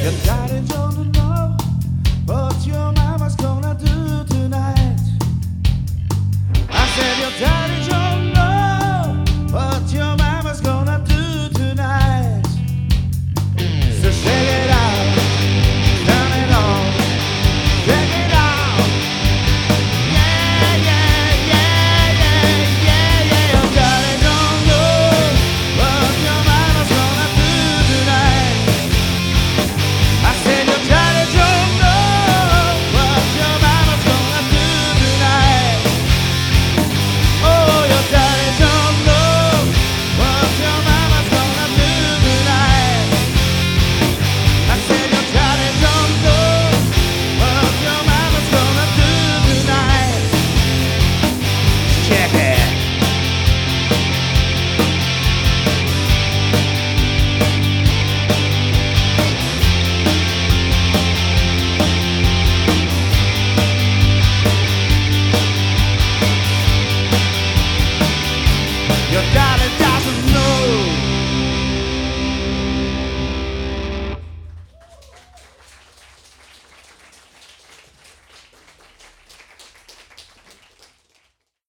can die.